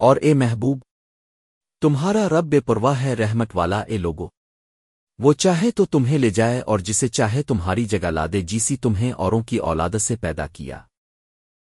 اور اے محبوب، تمہارا رب بے پرواہ ہے رحمت والا اے لوگو۔ وہ چاہے تو تمہیں لے جائے اور جسے چاہے تمہاری جگہ لا دے جیسی تمہیں اوروں کی اولاد سے پیدا کیا۔